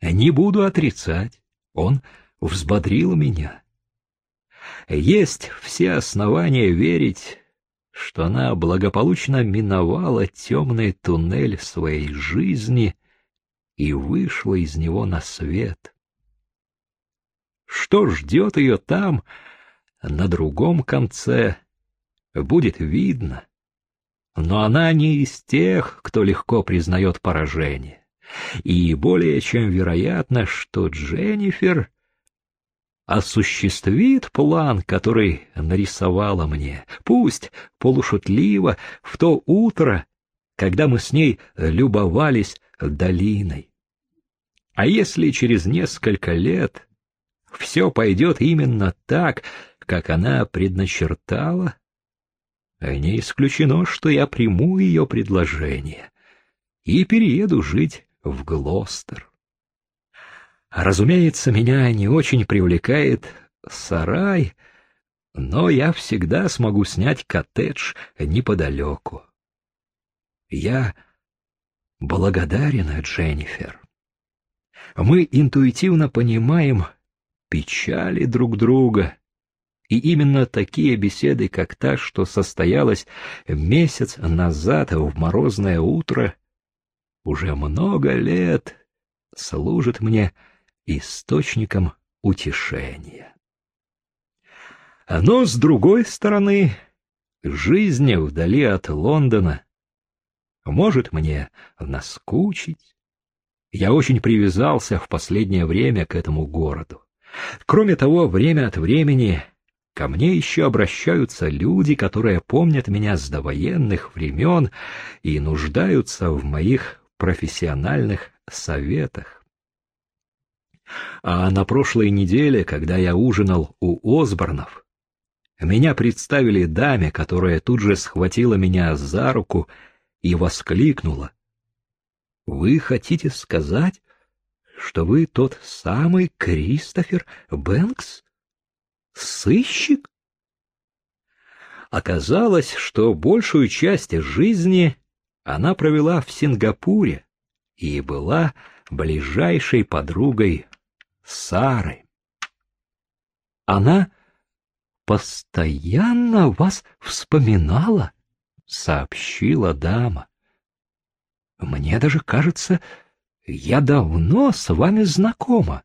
Не буду отрицать, он взбодрил меня. Есть все основания верить, что она благополучно миновала темный туннель своей жизни и вышла из него на свет. Что ждет ее там, на другом конце, будет видно. Но она не из тех, кто легко признает поражение. И более чем вероятно, что Дженнифер осуществит план, который нарисовала мне, пусть полушутливо, в то утро, когда мы с ней любовались долиной. А если через несколько лет все пойдет именно так, как она предначертала, не исключено, что я приму ее предложение и перееду жить в Глостер. Разумеется, меня не очень привлекает сарай, но я всегда смогу снять коттедж неподалеку. Я благодарен Дженнифер. Мы интуитивно понимаем печали друг друга, и именно такие беседы, как та, что состоялась месяц назад в морозное утро, уже много лет служат мне источником утешения. Но, с другой стороны, жизнь вдали от Лондона может мне наскучить. Я очень привязался в последнее время к этому городу. Кроме того, время от времени ко мне еще обращаются люди, которые помнят меня с довоенных времен и нуждаются в моих профессиональных советах. А на прошлой неделе, когда я ужинал у Осборнов, меня представили даме, которая тут же схватила меня за руку и воскликнула. — Вы хотите сказать, что вы тот самый Кристофер Бэнкс? Сыщик? Оказалось, что большую часть жизни она провела в Сингапуре и была ближайшей подругой Сары. Она постоянно вас вспоминала, сообщила дама. Мне даже кажется, я давно с вами знакома.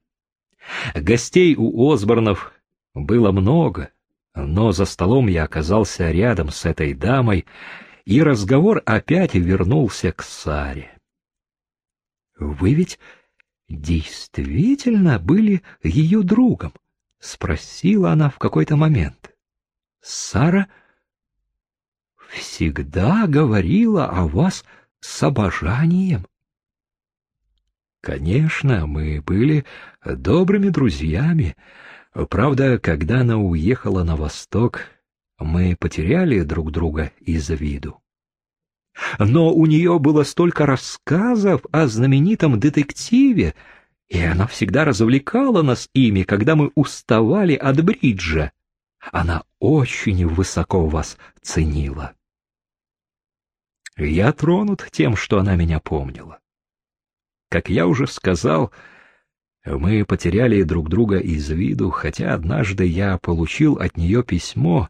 Гостей у Осборнов было много, но за столом я оказался рядом с этой дамой, и разговор опять вернулся к Саре. Вы ведь действительно были ее другом? — спросила она в какой-то момент. Сара всегда говорила о вас с обожанием. Конечно, мы были добрыми друзьями. Правда, когда она уехала на восток, мы потеряли друг друга из виду. Но у нее было столько рассказов о знаменитом детективе, и она всегда развлекала нас ими, когда мы уставали от бриджа. Она очень высоко вас ценила. Я тронут тем, что она меня помнила. Как я уже сказал, мы потеряли друг друга из виду, хотя однажды я получил от нее письмо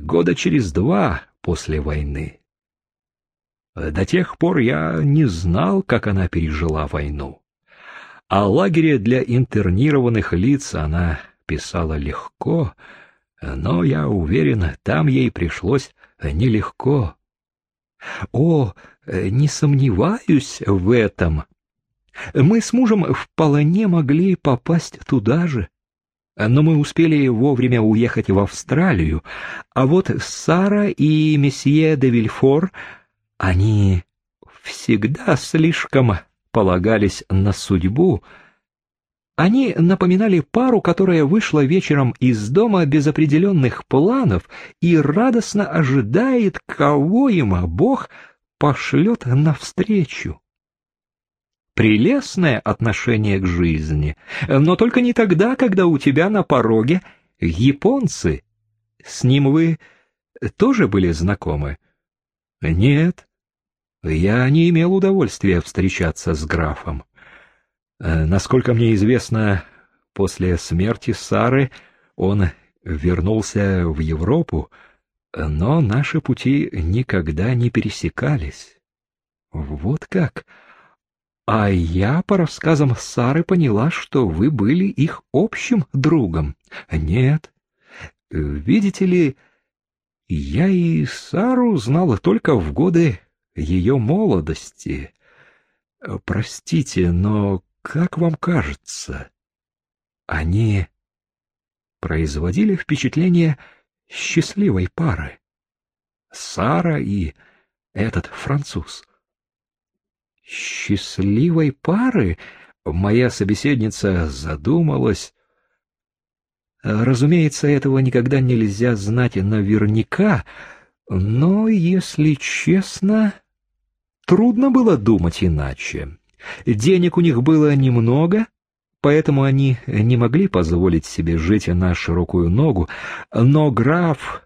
года через два после войны. До тех пор я не знал, как она пережила войну. О лагере для интернированных лиц она писала легко, но, я уверен, там ей пришлось нелегко. О, не сомневаюсь в этом. Мы с мужем вполне могли попасть туда же. Но мы успели вовремя уехать в Австралию, а вот Сара и месье де Вильфор они всегда слишком полагались на судьбу. Они напоминали пару, которая вышла вечером из дома без определенных планов и радостно ожидает, кого им Бог пошлет навстречу. Прелестное отношение к жизни, но только не тогда, когда у тебя на пороге японцы. С ним вы тоже были знакомы? Нет, я не имел удовольствия встречаться с графом. Э, насколько мне известно, после смерти Сары он вернулся в Европу, но наши пути никогда не пересекались. Вот как? А я по рассказам Сары поняла, что вы были их общим другом. Нет. Видите ли, я и Сару знала только в годы ее молодости. Простите, но как вам кажется, они производили впечатление счастливой пары? Сара и этот француз. Счастливой пары? Моя собеседница задумалась. Разумеется, этого никогда нельзя знать наверняка, но, если честно, трудно было думать иначе. Денег у них было немного, поэтому они не могли позволить себе жить на широкую ногу, но граф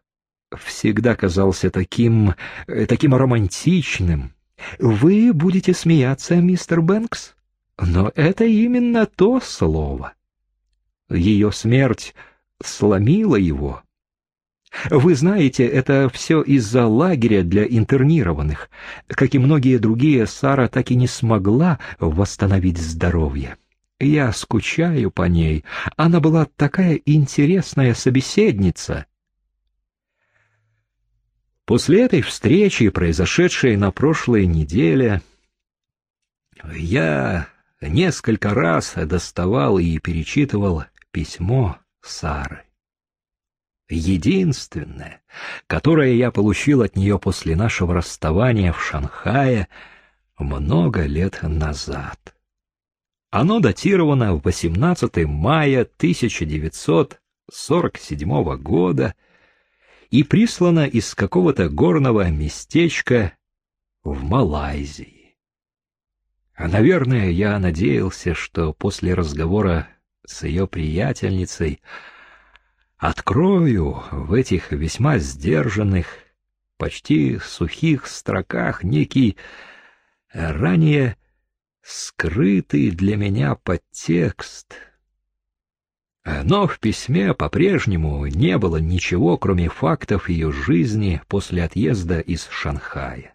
всегда казался таким... таким романтичным. Вы будете смеяться, мистер Бэнкс, но это именно то слово. Ее смерть сломила его. Вы знаете, это все из-за лагеря для интернированных. Как и многие другие, Сара так и не смогла восстановить здоровье. Я скучаю по ней. Она была такая интересная собеседница. После этой встречи, произошедшей на прошлой неделе, я несколько раз доставал и перечитывал письмо Сары. Единственное, которое я получил от нее после нашего расставания в Шанхае много лет назад. Оно датировано 18 мая 1947 года и прислано из какого-то горного местечка в Малайзии. А, наверное, я надеялся, что после разговора с ее приятельницей открою в этих весьма сдержанных, почти сухих строках некий ранее скрытый для меня подтекст — но в письме по-прежнему не было ничего, кроме фактов ее жизни после отъезда из Шанхая.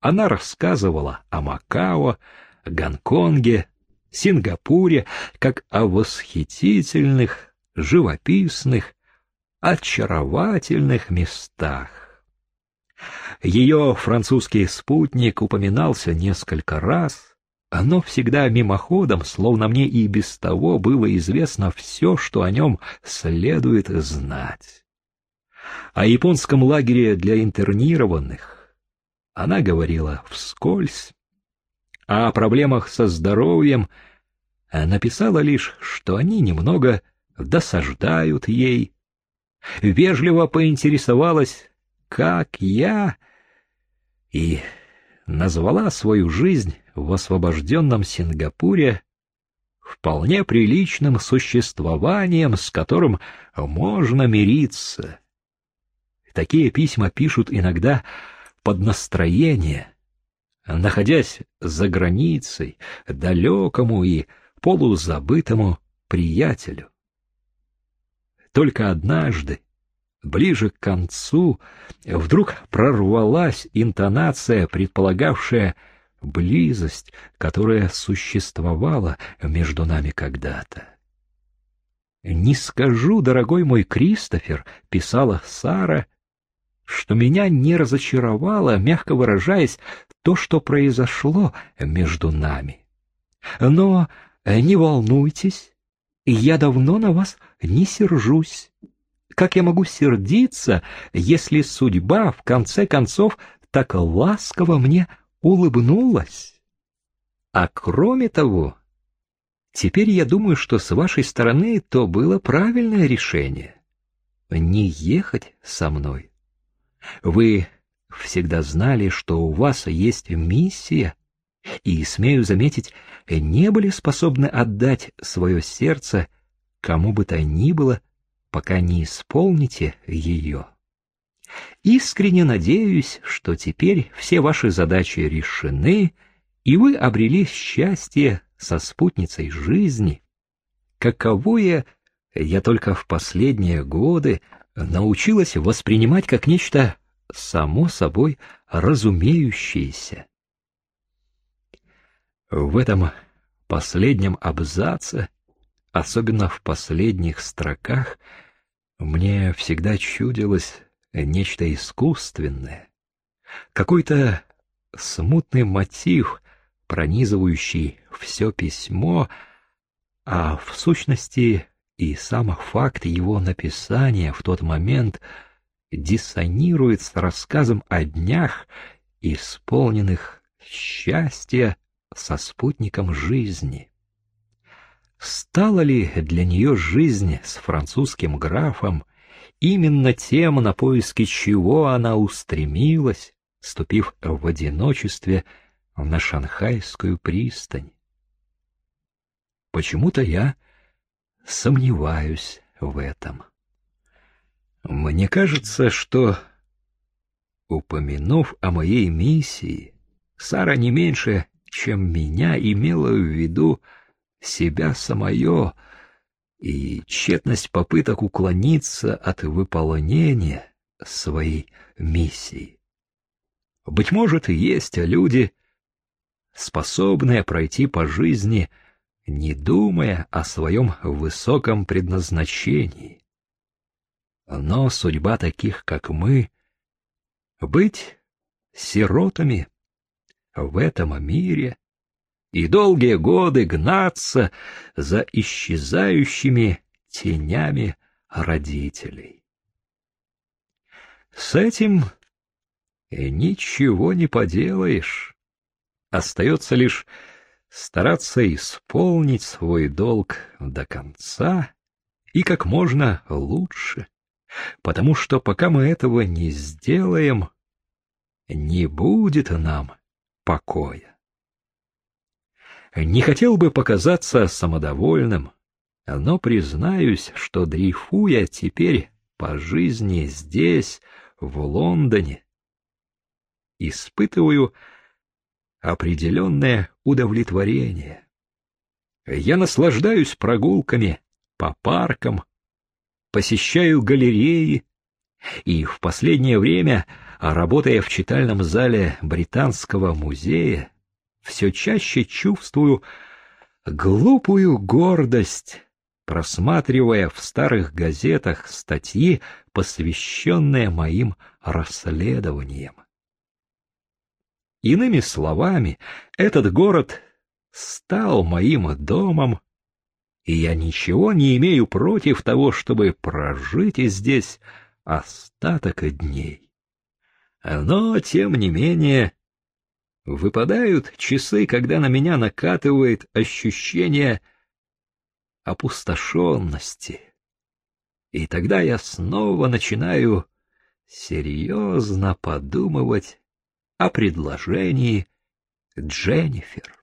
Она рассказывала о Макао, Гонконге, Сингапуре, как о восхитительных, живописных, очаровательных местах. Ее французский спутник упоминался несколько раз, оно всегда мимоходом, словно мне и без того было известно все, что о нем следует знать. О японском лагере для интернированных она говорила вскользь, а о проблемах со здоровьем написала лишь, что они немного досаждают ей. Вежливо поинтересовалась, как я, и назвала свою жизнь в освобожденном Сингапуре вполне приличным существованием, с которым можно мириться. Такие письма пишут иногда под настроение, находясь за границей, далекому и полузабытому приятелю. Только однажды, ближе к концу, вдруг прорвалась интонация, предполагавшая близость, которая существовала между нами когда-то. «Не скажу, дорогой мой Кристофер», — писала Сара, — «что меня не разочаровало, мягко выражаясь, то, что произошло между нами. Но не волнуйтесь, я давно на вас не сержусь. Как я могу сердиться, если судьба, в конце концов, так ласково мне улыбнулась. А кроме того, теперь я думаю, что с вашей стороны то было правильное решение — не ехать со мной. Вы всегда знали, что у вас есть миссия, и, смею заметить, не были способны отдать свое сердце кому бы то ни было, пока не исполните ее. Искренне надеюсь, что теперь все ваши задачи решены, и вы обрели счастье со спутницей жизни, каковое я только в последние годы научилась воспринимать как нечто само собой разумеющееся. В этом последнем абзаце, особенно в последних строках, мне всегда чудилось нечто искусственное, какой-то смутный мотив, пронизывающий все письмо, а в сущности и сам факт его написания в тот момент диссонирует с рассказом о днях, исполненных счастья со спутником жизни. Стала ли для нее жизнь с французским графом именно тем, на поиски чего она устремилась, ступив в одиночестве на шанхайскую пристань? Почему-то я сомневаюсь в этом. Мне кажется, что, упомянув о моей миссии, Сара не меньше, чем меня, имела в виду себя самое и тщетность попыток уклониться от выполнения своей миссии. Быть может, есть люди, способные пройти по жизни не думая о своем высоком предназначении. Но судьба таких, как мы, быть сиротами в этом мире и долгие годы гнаться за исчезающими тенями родителей. С этим ничего не поделаешь. Остается лишь стараться исполнить свой долг до конца и как можно лучше, потому что пока мы этого не сделаем, не будет нам покоя. Не хотел бы показаться самодовольным, но признаюсь, что дрейфуя теперь по жизни здесь, в Лондоне, испытываю определенное удовлетворение. Я наслаждаюсь прогулками по паркам, посещаю галереи и в последнее время, работая в читальном зале Британского музея, все чаще чувствую глупую гордость, просматривая в старых газетах статьи, посвященные моим расследованиям. Иными словами, этот город стал моим домом, и я ничего не имею против того, чтобы прожить здесь остаток дней. Но, тем не менее, выпадают часы, когда на меня накатывает ощущение опустошенности. И тогда я снова начинаю серьезно подумывать о предложении Дженнифер.